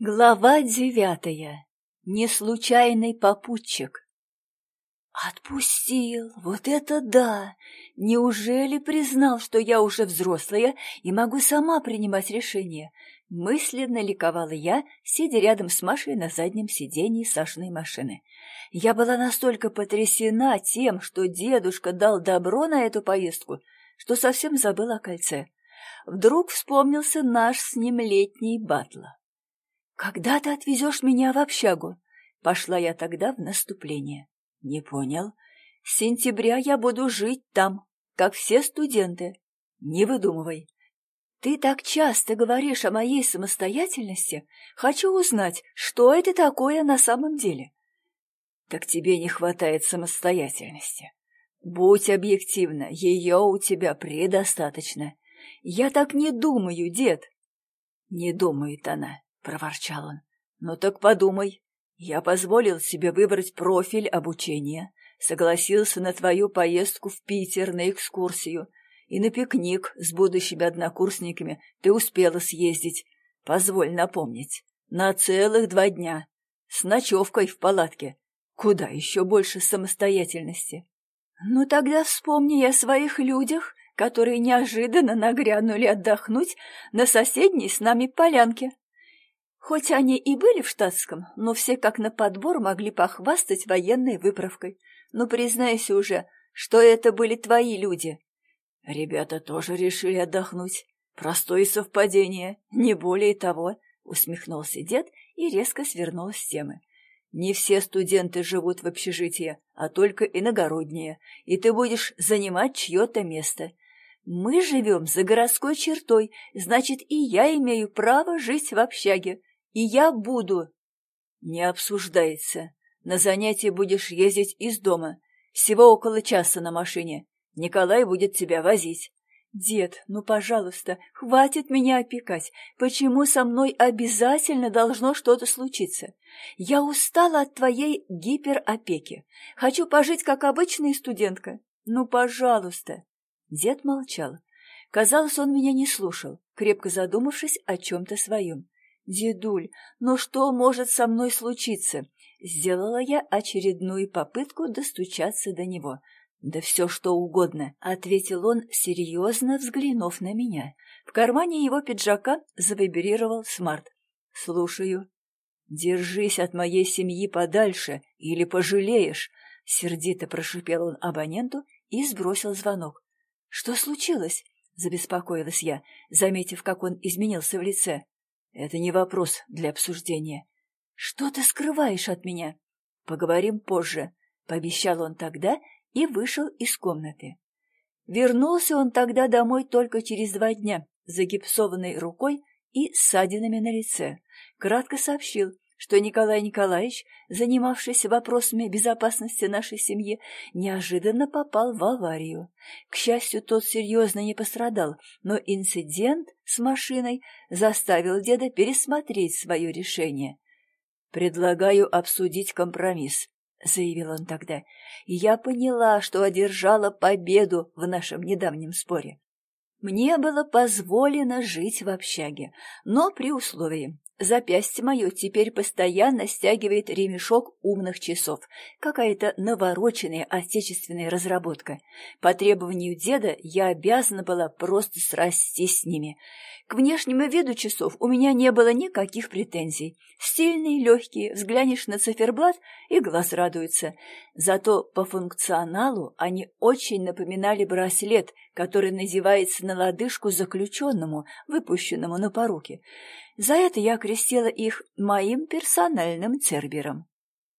Глава девятая. Неслучайный попутчик. Отпустил, вот это да! Неужели признал, что я уже взрослая и могу сама принимать решения? Мысленно ликовала я, сидя рядом с Машей на заднем сиденье Сашиной машины. Я была настолько потрясена тем, что дедушка дал добро на эту поездку, что совсем забыла о кольце. Вдруг вспомнился наш с ним летний батл. «Когда ты отвезешь меня в общагу?» Пошла я тогда в наступление. «Не понял. С сентября я буду жить там, как все студенты. Не выдумывай. Ты так часто говоришь о моей самостоятельности. Хочу узнать, что это такое на самом деле». «Так тебе не хватает самостоятельности. Будь объективна, ее у тебя предостаточно. Я так не думаю, дед». «Не думает она. — проворчал он. «Ну так подумай. Я позволил себе выбрать профиль обучения, согласился на твою поездку в Питер на экскурсию, и на пикник с будущими однокурсниками ты успела съездить, позволь напомнить, на целых два дня, с ночевкой в палатке. Куда еще больше самостоятельности? Ну тогда вспомни о своих людях, которые неожиданно нагрянули отдохнуть на соседней с нами полянке. Хоть они и были в штатском, но все как на подбор могли похвастать военной выправкой. Ну, признайся уже, что это были твои люди. Ребята тоже решили отдохнуть. Простое совпадение, не более того, усмехнулся дед и резко свернул с темы. Не все студенты живут в общежитии, а только иногородние, и ты будешь занимать чье-то место. Мы живем за городской чертой, значит, и я имею право жить в общаге. И я буду. Не обсуждается. На занятия будешь ездить из дома. Всего около часа на машине. Николай будет тебя возить. Дед, ну, пожалуйста, хватит меня опекать. Почему со мной обязательно должно что-то случиться? Я устала от твоей гиперопеки. Хочу пожить, как обычная студентка. Ну, пожалуйста. Дед молчал. Казалось, он меня не слушал, крепко задумавшись о чем-то своем. «Дедуль, ну что может со мной случиться?» Сделала я очередную попытку достучаться до него. «Да все что угодно», — ответил он, серьезно взглянув на меня. В кармане его пиджака завибрировал смарт. «Слушаю». «Держись от моей семьи подальше, или пожалеешь», — сердито прошипел он абоненту и сбросил звонок. «Что случилось?» — забеспокоилась я, заметив, как он изменился в лице. Это не вопрос для обсуждения. Что ты скрываешь от меня? Поговорим позже, пообещал он тогда и вышел из комнаты. Вернулся он тогда домой только через два дня, загипсованной рукой и ссадинами на лице. Кратко сообщил, что Николай Николаевич, занимавшийся вопросами безопасности нашей семьи, неожиданно попал в аварию. К счастью, тот серьезно не пострадал, но инцидент с машиной заставил деда пересмотреть свое решение. «Предлагаю обсудить компромисс», — заявил он тогда, я поняла, что одержала победу в нашем недавнем споре. Мне было позволено жить в общаге, но при условии, Запястье мое теперь постоянно стягивает ремешок умных часов. Какая-то навороченная отечественная разработка. По требованию деда я обязана была просто срастись с ними. К внешнему виду часов у меня не было никаких претензий. Стильные, легкие, взглянешь на циферблат и глаз радуется. Зато по функционалу они очень напоминали браслет, который надевается на лодыжку заключенному, выпущенному на поруки. За это я крестила их моим персональным цербером.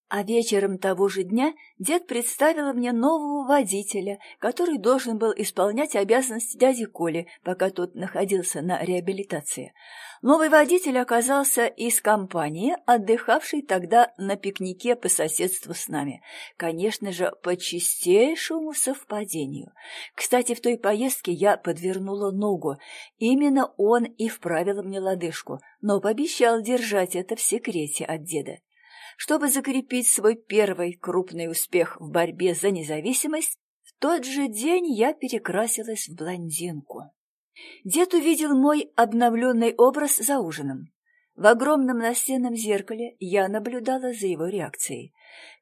А вечером того же дня дед представил мне нового водителя, который должен был исполнять обязанности дяди Коли, пока тот находился на реабилитации. Новый водитель оказался из компании, отдыхавшей тогда на пикнике по соседству с нами. Конечно же, по чистейшему совпадению. Кстати, в той поездке я подвернула ногу. Именно он и вправил мне лодыжку, но пообещал держать это в секрете от деда. Чтобы закрепить свой первый крупный успех в борьбе за независимость, в тот же день я перекрасилась в блондинку. Дед увидел мой обновленный образ за ужином. В огромном настенном зеркале я наблюдала за его реакцией.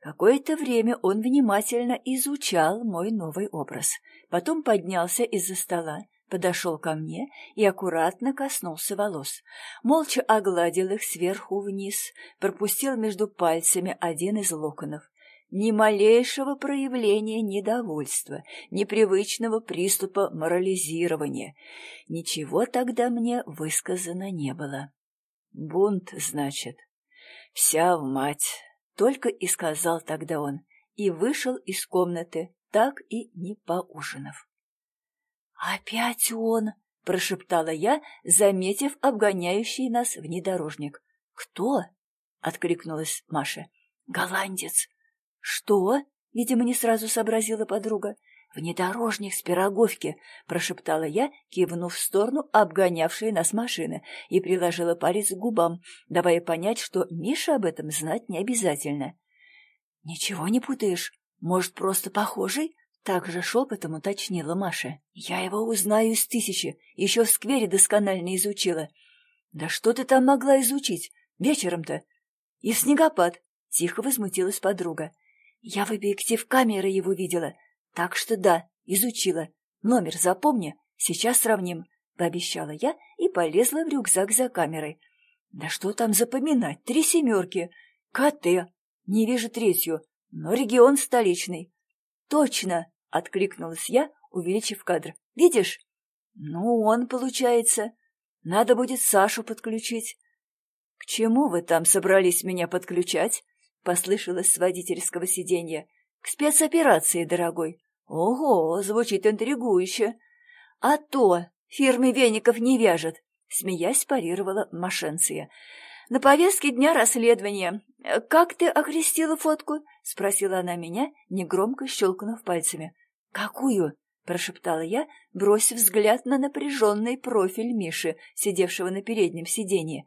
Какое-то время он внимательно изучал мой новый образ. Потом поднялся из-за стола, подошел ко мне и аккуратно коснулся волос. Молча огладил их сверху вниз, пропустил между пальцами один из локонов. Ни малейшего проявления недовольства, непривычного приступа морализирования. Ничего тогда мне высказано не было. Бунт, значит. Вся в мать. Только и сказал тогда он, и вышел из комнаты, так и не поужинав. «Опять он!» — прошептала я, заметив обгоняющий нас внедорожник. «Кто?» — откликнулась Маша. «Голландец». «Что?» — видимо, не сразу сообразила подруга. «Внедорожник с пироговки», — прошептала я, кивнув в сторону обгонявшей нас машины, и приложила палец к губам, давая понять, что Миша об этом знать не обязательно. «Ничего не путаешь? Может, просто похожий?» Так же шепотом уточнила Маша. «Я его узнаю из тысячи, еще в сквере досконально изучила». «Да что ты там могла изучить? Вечером-то?» «И в снегопад», — тихо возмутилась подруга. «Я в объектив камеры его видела, так что да, изучила. Номер запомни, сейчас сравним», — пообещала я и полезла в рюкзак за камерой. «Да что там запоминать? Три семерки. КТ. Не вижу третью, но регион столичный». «Точно!» — откликнулась я, увеличив кадр. «Видишь?» «Ну, он, получается. Надо будет Сашу подключить». «К чему вы там собрались меня подключать?» — послышалось с водительского сиденья. «К спецоперации, дорогой. Ого, звучит интригующе. А то фирмы веников не вяжет, смеясь парировала Машенция. На повестке дня расследования. Как ты окрестила фотку? спросила она меня, негромко щелкнув пальцами. Какую? прошептала я, бросив взгляд на напряженный профиль Миши, сидевшего на переднем сиденье.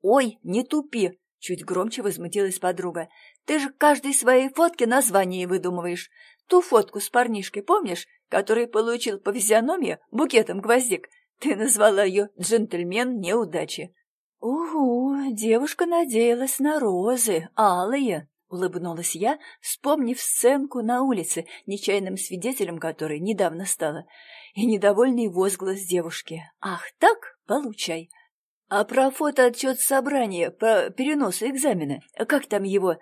«Ой, не тупи!» — чуть громче возмутилась подруга. «Ты же каждой своей фотке название выдумываешь. Ту фотку с парнишкой, помнишь, который получил по физиономии букетом гвоздик? Ты назвала ее «джентльмен неудачи». «Угу, девушка надеялась на розы, алые», — улыбнулась я, вспомнив сценку на улице, нечаянным свидетелем которой недавно стала, и недовольный возглас девушки. «Ах так? Получай». «А про фотоотчет собрания, по переносу экзамена, как там его?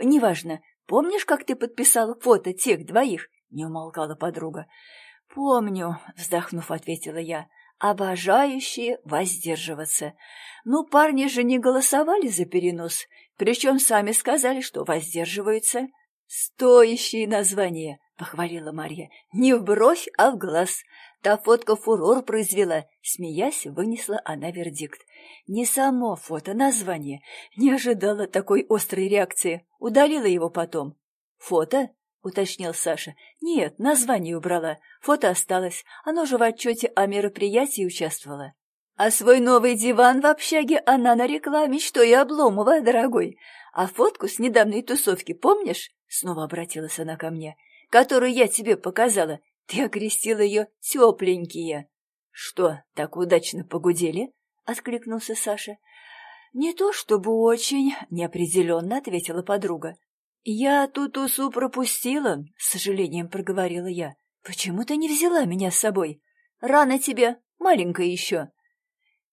Неважно, Помнишь, как ты подписала фото тех двоих?» — не умолкала подруга. «Помню», — вздохнув, ответила я, — «обожающие воздерживаться. Ну, парни же не голосовали за перенос, причем сами сказали, что воздерживаются». «Стоящие названия», — похвалила Марья, — «не в бровь, а в глаз. Та фотка фурор произвела», — смеясь, вынесла она вердикт. Не само фото, название. Не ожидала такой острой реакции. Удалила его потом. «Фото?» — уточнил Саша. «Нет, название убрала. Фото осталось. Оно же в отчете о мероприятии участвовало». «А свой новый диван в общаге она нарекла мечтой Обломова, дорогой. А фотку с недавней тусовки помнишь?» — снова обратилась она ко мне. «Которую я тебе показала. Ты окрестила ее тепленькие». «Что, так удачно погудели?» — откликнулся Саша. «Не то чтобы очень», — неопределенно ответила подруга. «Я ту тусу пропустила», — с сожалением проговорила я. «Почему ты не взяла меня с собой? Рано тебе, маленькая еще».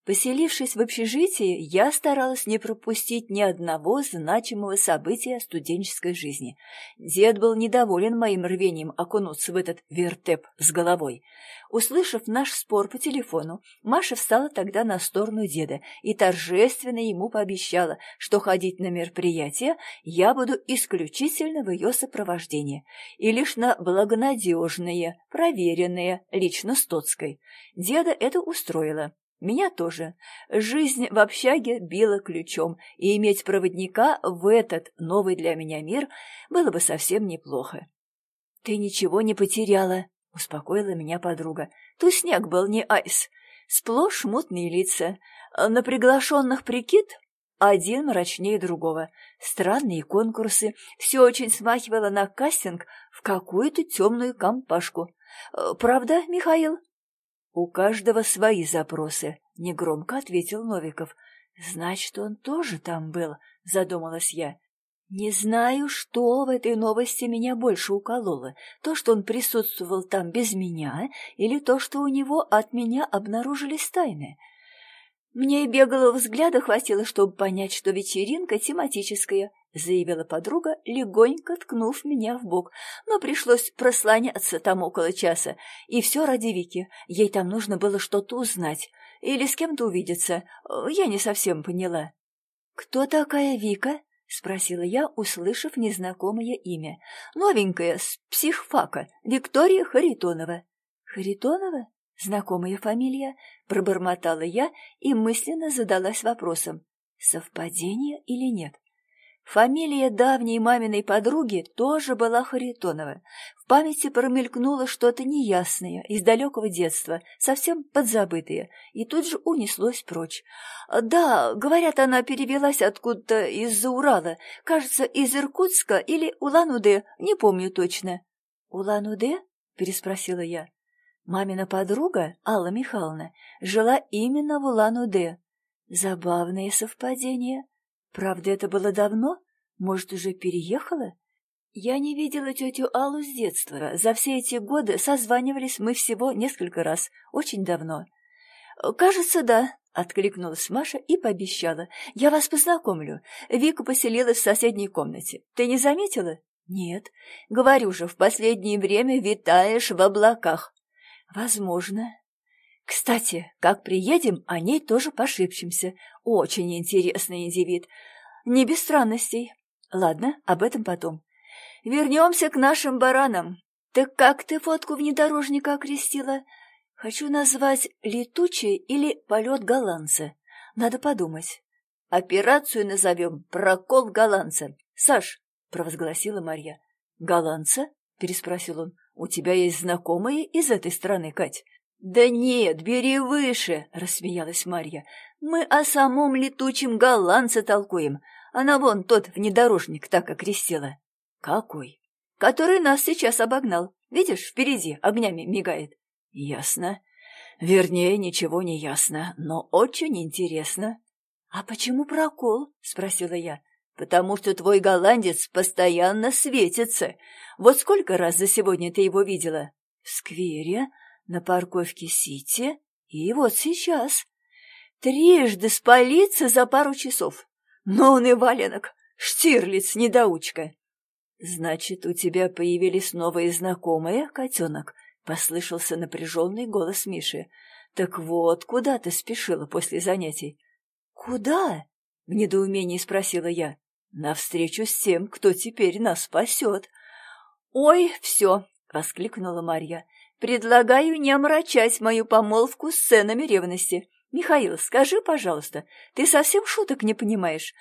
Поселившись в общежитии, я старалась не пропустить ни одного значимого события студенческой жизни. Дед был недоволен моим рвением окунуться в этот вертеп с головой. Услышав наш спор по телефону, Маша встала тогда на сторону деда и торжественно ему пообещала, что ходить на мероприятие я буду исключительно в ее сопровождении и лишь на благонадежные, проверенные, лично Стоцкой. Деда это устроило. Меня тоже. Жизнь в общаге била ключом, и иметь проводника в этот новый для меня мир было бы совсем неплохо. — Ты ничего не потеряла, — успокоила меня подруга. — снег был не айс. Сплошь мутные лица. На приглашенных прикид один мрачнее другого. Странные конкурсы. Все очень смахивало на кастинг в какую-то темную компашку. Правда, Михаил? — У каждого свои запросы, — негромко ответил Новиков. Значит, он тоже там был, задумалась я. Не знаю, что в этой новости меня больше укололо. То, что он присутствовал там без меня, или то, что у него от меня обнаружились тайны. Мне и беглого взгляда хватило, чтобы понять, что вечеринка тематическая, заявила подруга, легонько ткнув меня в бок. Но пришлось прослоняться там около часа. И все ради Вики. Ей там нужно было что-то узнать. Или с кем-то увидеться. Я не совсем поняла. «Кто такая Вика?» — спросила я, услышав незнакомое имя. «Новенькая, с психфака, Виктория Харитонова». «Харитонова? Знакомая фамилия?» — пробормотала я и мысленно задалась вопросом, совпадение или нет. Фамилия давней маминой подруги тоже была Харитонова. В памяти промелькнуло что-то неясное, из далекого детства, совсем подзабытое, и тут же унеслось прочь. Да, говорят, она перевелась откуда-то из-за Урала, кажется, из Иркутска или Улан-Удэ, не помню точно. «Улан-Удэ?» — переспросила я. Мамина подруга, Алла Михайловна, жила именно в Улан-Удэ. Забавное совпадение. Правда, это было давно? Может, уже переехала? Я не видела тетю Аллу с детства. За все эти годы созванивались мы всего несколько раз, очень давно. «Кажется, да», — откликнулась Маша и пообещала. «Я вас познакомлю. Вика поселилась в соседней комнате. Ты не заметила?» «Нет. Говорю же, в последнее время витаешь в облаках». «Возможно», кстати, как приедем, о ней тоже пошепчемся. Очень интересный индивид. Не без странностей. Ладно, об этом потом. Вернемся к нашим баранам. Так как ты фотку внедорожника окрестила? Хочу назвать «Летучий» или «Полет голландца». Надо подумать. Операцию назовем «Прокол голландца». Саш, — провозгласила Марья. «Голландца?» — переспросил он. «У тебя есть знакомые из этой страны, Кать?» «Да нет, бери выше!» — рассмеялась Марья. «Мы о самом летучем голландце толкуем. Она вон тот внедорожник так окрестила». «Какой?» «Который нас сейчас обогнал. Видишь, впереди огнями мигает». «Ясно. Вернее, ничего не ясно, но очень интересно». «А почему прокол?» — спросила я. «Потому что твой голландец постоянно светится. Вот сколько раз за сегодня ты его видела?» «В сквере?» на парковке Сити и вот сейчас. Трижды спалиться за пару часов. Но он и валенок, Штирлиц, недоучка. Значит, у тебя появились новые знакомые, котенок? Послышался напряженный голос Миши. Так вот, куда ты спешила после занятий? Куда? В недоумении спросила я. Навстречу с тем, кто теперь нас спасет. Ой, все, воскликнула Марья. Предлагаю не омрачать мою помолвку сценами ревности. Михаил, скажи, пожалуйста, ты совсем шуток не понимаешь?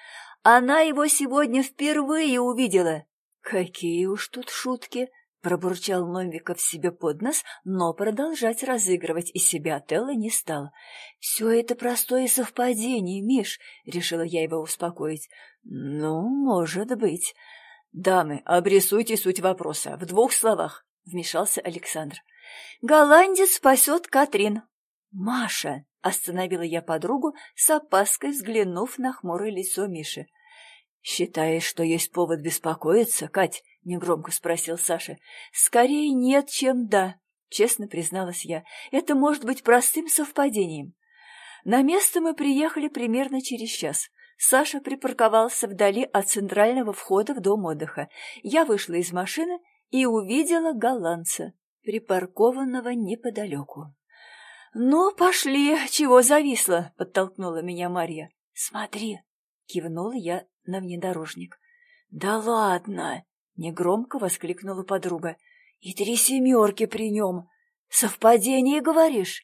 Она его сегодня впервые увидела. Какие уж тут шутки, пробурчал Новиков себе под нос, но продолжать разыгрывать из себя Телла не стал. «Все это простое совпадение, Миш», — решила я его успокоить. «Ну, может быть». «Дамы, обрисуйте суть вопроса в двух словах», — вмешался Александр. Голландец спасет Катрин. Маша, остановила я подругу, с опаской взглянув на хмурое лицо Миши. «Считаешь, что есть повод беспокоиться, Кать?» — негромко спросил Саша. «Скорее нет, чем да», — честно призналась я. «Это может быть простым совпадением». На место мы приехали примерно через час. Саша припарковался вдали от центрального входа в дом отдыха. Я вышла из машины и увидела голландца припаркованного неподалеку. «Ну, пошли, чего зависло?» — подтолкнула меня Марья. «Смотри!» — кивнула я на внедорожник. «Да ладно!» — негромко воскликнула подруга. «И три семерки при нем! Совпадение, говоришь?»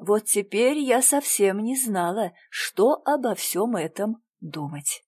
Вот теперь я совсем не знала, что обо всем этом думать.